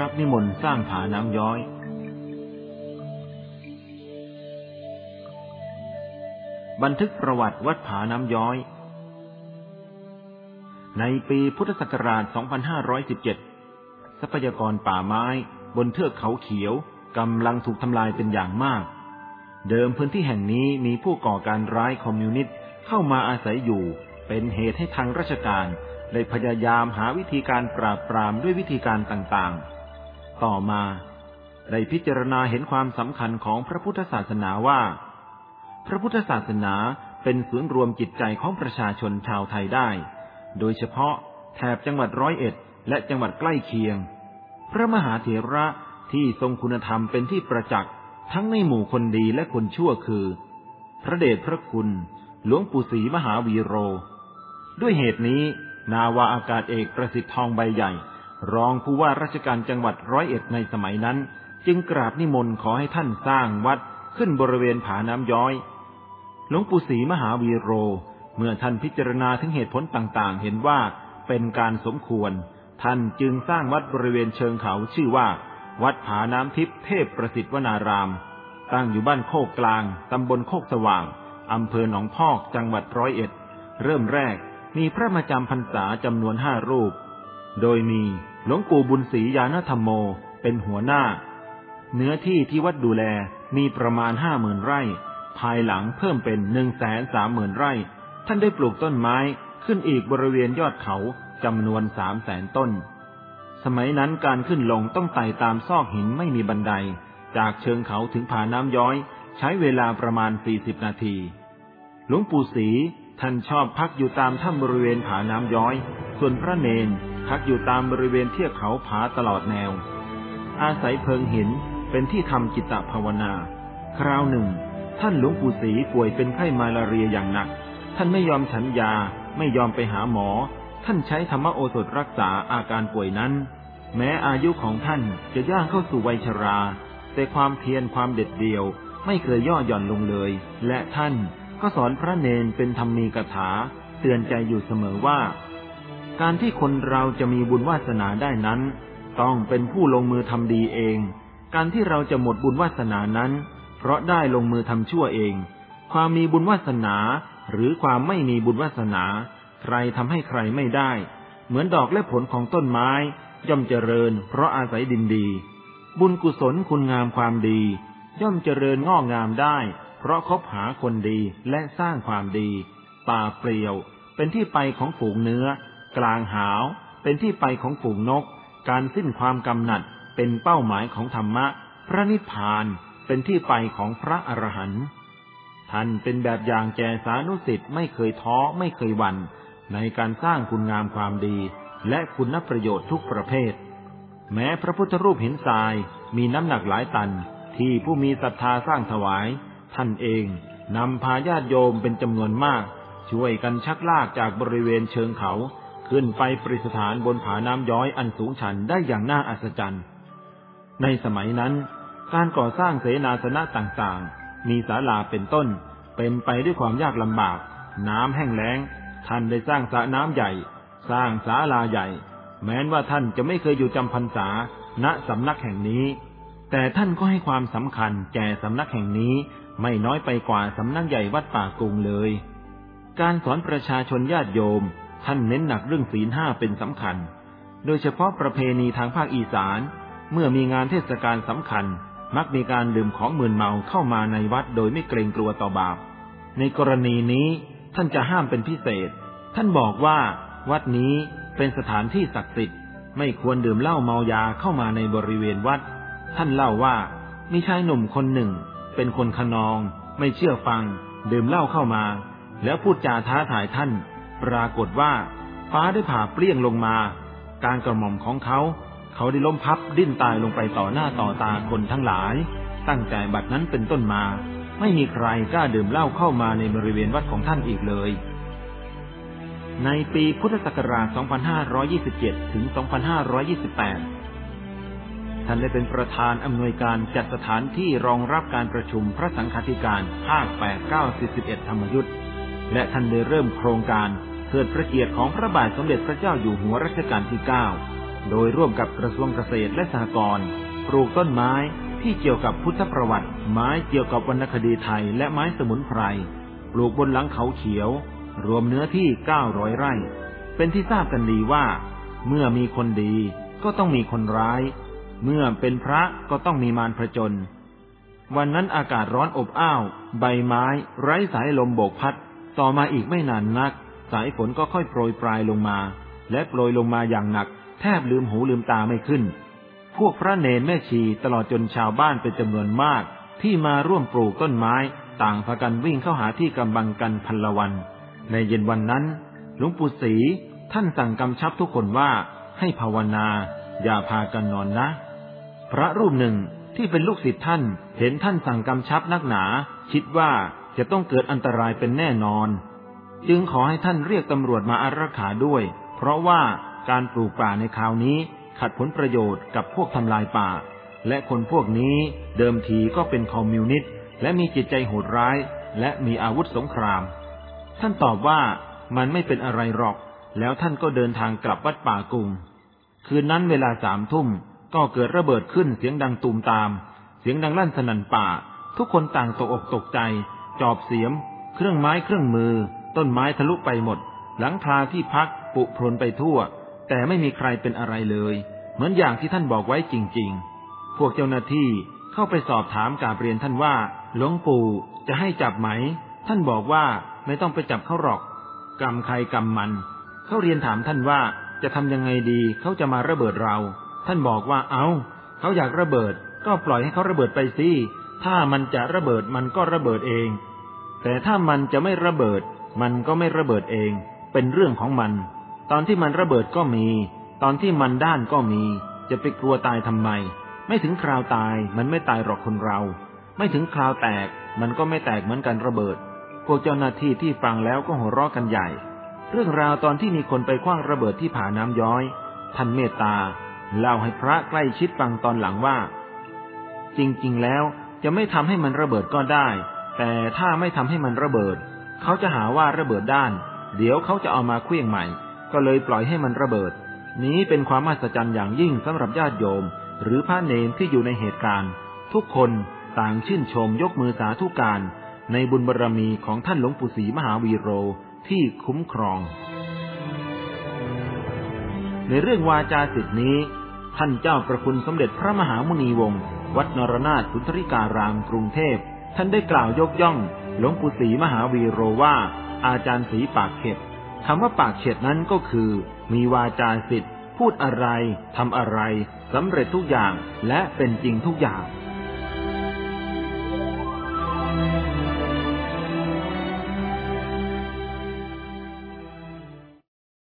รับนิมนต์สร้างผาน้ำย้อย บันทึกประวัติวัดผาน้ำย้อย ในปีพุทธศักราช 2517 ทรัพยากรป่าไม้บนเทือกเขาเขียวกำลังถูกทำลายเป็นอย่างมาก เดิมพื้นที่แห่งนี้มีผู้ก่อการร้ายคอมมิวนิสต์เข้ามาอาศัยอยู่ เป็นเหตุให้ทางราชการได้พยายามหาวิธีการปราบปรามด้วยวิธีการต่างๆ ต่อมาได้พิจารณาเห็นความสำคัญของพระพุทธศาสนาว่า พระพุทธศาสนาเป็นศูนย์รวมจิตใจของประชาชนชาวไทยได้ โดยเฉพาะแถบจังหวัดร้อยเอ็ด และจังหวัดใกล้เคียง พระมหาเถระที่ทรงคุณธรรมเป็นที่ประจักษ์ทั้งในหมู่คนดีและคนชั่วคือ พระเดชพระคุณ หลวงปู่ศรีมหาวีโร ด้วยเหตุนี้ นาวาอากาศเอกประสิทธิ์ทองใบใหญ่ รองผู้ว่าราชการจังหวัดร้อยเอ็ดในสมัยนั้น จึงกราบนิมนต์ขอให้ท่านสร้างวัดขึ้นบริเวณผาน้ำย้อย หลวงปู่ศรีมหาวีโร เมื่อท่านพิจารณาถึงเหตุผลต่างๆ เห็นว่าเป็นการสมควร ท่านจึงสร้างวัดบริเวณเชิงเขาชื่อว่า วัดผาน้ำทิพย์เทพประสิทธิ์วนาราม ตั้งอยู่บ้านโคกกลาง ตำบลโคกสว่างอำเภอหนองพอกจังหวัดร้อยเอ็ด เริ่มแรกมีพระมาจำพรรษาจำนวนห้ารูป โดยมี หลวงปู่บุญศรียานธรรมโม เป็นหัวหน้า เนื้อที่ที่วัดดูแลมีประมาณห้าหมื่นไร่ ภายหลังเพิ่มเป็นหนึ่งแสนสามหมื่นไร่ ท่านได้ปลูกต้นไม้ขึ้นอีกบริเวณยอดเขาจำนวนสามแสนต้น สมัยนั้นการขึ้นลงต้องไต่ตามซอกหินไม่มีบันได จากเชิงเขาถึงผาน้ำย้อย ใช้เวลาประมาณสี่สิบนาที หลวงปู่ศรีท่านชอบพักอยู่ตามถ้ำบริเวณผาน้ำย้อย ส่วนพระเนน พักอยู่ตามบริเวณเทือกเขาผาตลอดแนว อาศัยเพิงหินเป็นที่ทำจิตภาวนา คราวหนึ่ง ท่านหลวงปู่ศรีป่วยเป็นไข้มาลาเรียอย่างหนัก ท่านไม่ยอมฉันยา ไม่ยอมไปหาหมอ ท่านใช้ธรรมโอสถรักษาอาการป่วยนั้น แม้อายุของท่านจะย่างเข้าสู่วัยชรา แต่ความเพียรความเด็ดเดี่ยว ไม่เคยย่อหย่อนลงเลย และท่านก็สอนพระเนนเป็นธรรมีกถา เตือนใจอยู่เสมอว่า การที่คนเราจะมีบุญวาสนาได้นั้น ต้องเป็นผู้ลงมือทำดีเอง การที่เราจะหมดบุญวาสนานั้น เพราะได้ลงมือทำชั่วเอง ความมีบุญวาสนา หรือความไม่มีบุญวาสนา ใครทำให้ใครไม่ได้ เหมือนดอกและผลของต้นไม้ ย่อมเจริญ เพราะอาศัยดินดี บุญกุศลคุณงามความดี ย่อมเจริญงอกงามได้ เพราะคบหาคนดีและสร้างความดี ป่าเปลี่ยว เป็นที่ไปของฝูงเนื้อ กลางหาว เป็นที่ไปของฝูงนก การสิ้นความกำหนัด เป็นเป้าหมายของธรรมะ พระนิพพานเป็นที่ไปของพระอรหันต์ท่านเป็นแบบอย่างแก่สานุสิทธิ์ไม่เคยท้อไม่เคยหวัน่นในการสร้างคุณงามความดี และคุณประโยชน์ทุกประเภท แม้พระพุทธรูปหินทรายมีน้ำหนักหลายตัน ที่ผู้มีศรัทธาสร้างถวาย ท่านเองนำพาญาติโยมเป็นจำนวนมาก ช่วยกันชักลากจากบริเวณเชิงเขา ขึ้นไปประดิษฐานบนผาน้ำย้อยอันสูงชันได้อย่างน่าอัศจรรย์ ในสมัยนั้น การก่อสร้างเสนาสนะต่างๆ มีศาลาเป็นต้น เป็นไปด้วยความยากลำบาก น้ำแห้งแล้ง ท่านได้สร้างสระน้ำใหญ่ สร้างศาลาใหญ่ แม้นว่าท่านจะไม่เคยอยู่จำพรรษาณสำนักแห่งนี้ แต่ท่านก็ให้ความสำคัญแก่สำนักแห่งนี้ไม่น้อยไปกว่าสำนักใหญ่วัดป่ากุงเลย การสอนประชาชนญาติโยม ท่านเน้นหนักเรื่องศีลห้าเป็นสำคัญ โดยเฉพาะประเพณีทางภาคอีสาน เมื่อมีงานเทศกาลสำคัญ มักมีการดื่มของมึนเมาเข้ามาในวัดโดยไม่เกรงกลัวต่อบาป ในกรณีนี้ท่านจะห้ามเป็นพิเศษ ท่านบอกว่า วัดนี้เป็นสถานที่ศักดิ์สิทธิ์ ไม่ควรดื่มเหล้าเมายาเข้ามาในบริเวณวัด ท่านเล่าว่ามีชายหนุ่มคนหนึ่ง เป็นคนขนอง ไม่เชื่อฟัง ดื่มเหล้าเข้ามา แล้วพูดจาท้าทายท่าน ปรากฏว่าฟ้าได้ผ่าเปรี้ยงลงมา การกระหม่อมของเขา เขาได้ล้มพับดิ้นตายลงไปต่อหน้าต่อตาคนทั้งหลาย ตั้งแต่บัดนั้นเป็นต้นมา ไม่มีใครกล้าดื่มเหล้าเข้ามาในบริเวณวัดของท่านอีกเลย ในปีพุทธศักราช 2527 ถึง 2528 ท่านได้เป็นประธานอำนวยการจัดสถานที่รองรับการประชุมพระสังฆาธิการภาค 8 9 41 ธรรมยุทธ์และท่านได้เริ่มโครงการ เทิดพระเกียรติของพระบาทสมเด็จพระเจ้าอยู่หัวรัชกาลที่ 9 โดยร่วมกับกระทรวงเกษตรและสหกรณ์ปลูกต้นไม้ที่เกี่ยวกับพุทธประวัติ ไม้เกี่ยวกับวรรณคดีไทยและไม้สมุนไพร ปลูกบนหลังเขาเขียว รวมเนื้อที่ 900 ไร่ เป็นที่ทราบกันดีว่า เมื่อมีคนดีก็ต้องมีคนร้าย เมื่อเป็นพระก็ต้องมีมารพระจน วันนั้นอากาศร้อนอบอ้าว ใบไม้ ไร้สายลมโบกพัด ต่อมาอีกไม่นานนัก สายฝนก็ค่อยโปรยปลายลงมา และโปรยลงมาอย่างหนัก แทบลืมหูลืมตาไม่ขึ้น พวกพระเนรแม่ชีตลอดจนชาวบ้านเป็นจำนวนมาก ที่มาร่วมปลูกต้นไม้ ต่างพากันวิ่งเข้าหาที่กำบังกันพันละวัน ในเย็นวันนั้น หลวงปู่ศรีท่านสั่งกำชับทุกคนว่าให้ภาวนา อย่าพากันนอนนะ พระรูปหนึ่งที่เป็นลูกศิษย์ท่าน เห็นท่านสั่งกำชับนักหนา คิดว่าจะต้องเกิดอันตรายเป็นแน่นอน จึงขอให้ท่านเรียกตำรวจมาอารักขาด้วย เพราะว่าการปลูกป่าในคราวนี้ขัดผลประโยชน์กับพวกทำลายป่า และคนพวกนี้เดิมทีก็เป็นคอมมิวนิสต์และมีจิตใจโหดร้าย และมีอาวุธสงคราม ท่านตอบว่ามันไม่เป็นอะไรหรอก แล้วท่านก็เดินทางกลับวัดป่ากุงคืนนั้นเวลาสามทุ่มก็เกิดระเบิดขึ้นเสียงดังตูมตาม เสียงดังลั่นสนั่นป่า ทุกคนต่างตกอกตกใจ จอบเสียม เครื่องไม้เครื่องมือ ต้นไม้ทะลุไปหมด หลังคาที่พักปุพรนไปทั่ว แต่ไม่มีใครเป็นอะไรเลย เหมือนอย่างที่ท่านบอกไว้จริง ๆ พวกเจ้าหน้าที่เข้าไปสอบถามกาเรียนท่านว่า หลวงปู่จะให้จับไหม ท่านบอกว่าไม่ต้องไปจับเขาหรอก กรรมใครกรรมมัน เขาเรียนถามท่านว่าจะทำยังไงดีเขาจะมาระเบิดเรา ท่านบอกว่าเอา้าเขาอยากระเบิด ก็ปล่อยให้เขาระเบิดไปสิถ้ามันจะระเบิดมันก็ระเบิดเอง แต่ถ้ามันจะไม่ระเบิด มันก็ไม่ระเบิดเอง เป็นเรื่องของมัน ตอนที่มันระเบิดก็มี ตอนที่มันด้านก็มี จะไปกลัวตายทำไม ไม่ถึงคราวตายมันไม่ตายหรอกคนเรา ไม่ถึงคราวแตก มันก็ไม่แตกเหมือนกันระเบิด พวกเจ้าหน้าที่ที่ฟังแล้วก็หัวเราะกันใหญ่ เรื่องราวตอนที่มีคนไปคว้างระเบิดที่ผาน้ำย้อย ท่านเมตตาเล่าให้พระใกล้ชิดฟังตอนหลังว่า จริงๆแล้วจะไม่ทำให้มันระเบิดก็ได้ แต่ถ้าไม่ทำให้มันระเบิด เขาจะหาว่าระเบิดด้าน เดี๋ยวเขาจะเอามาเคลื่องใหม่ ก็เลยปล่อยให้มันระเบิด นี้เป็นความมหัศจรรย์อย่างยิ่งสำหรับญาติโยม หรือพระเนรที่อยู่ในเหตุการณ์ ทุกคนต่างชื่นชมยกมือสาธุการ ในบุญบารรมีของท่านหลวงปู่ศรีมหาวีโรที่คุ้มครอง ในเรื่องวาจาสิทธินี้ ท่านเจ้าประคุณสมเด็จพระมหามุนีวงศ์วัดนรนาถสุนทริการามกรุงเทพ ท่านได้กล่าวยกย่อง หลวงปู่ศรีมหาวีโรว่าอาจารย์ศรีปากเข็ดคำว่าปากเข็ดนั้นก็คือ มีวาจาสิทธิ์พูดอะไรทำอะไรสำเร็จทุกอย่างและเป็นจริงทุกอย่าง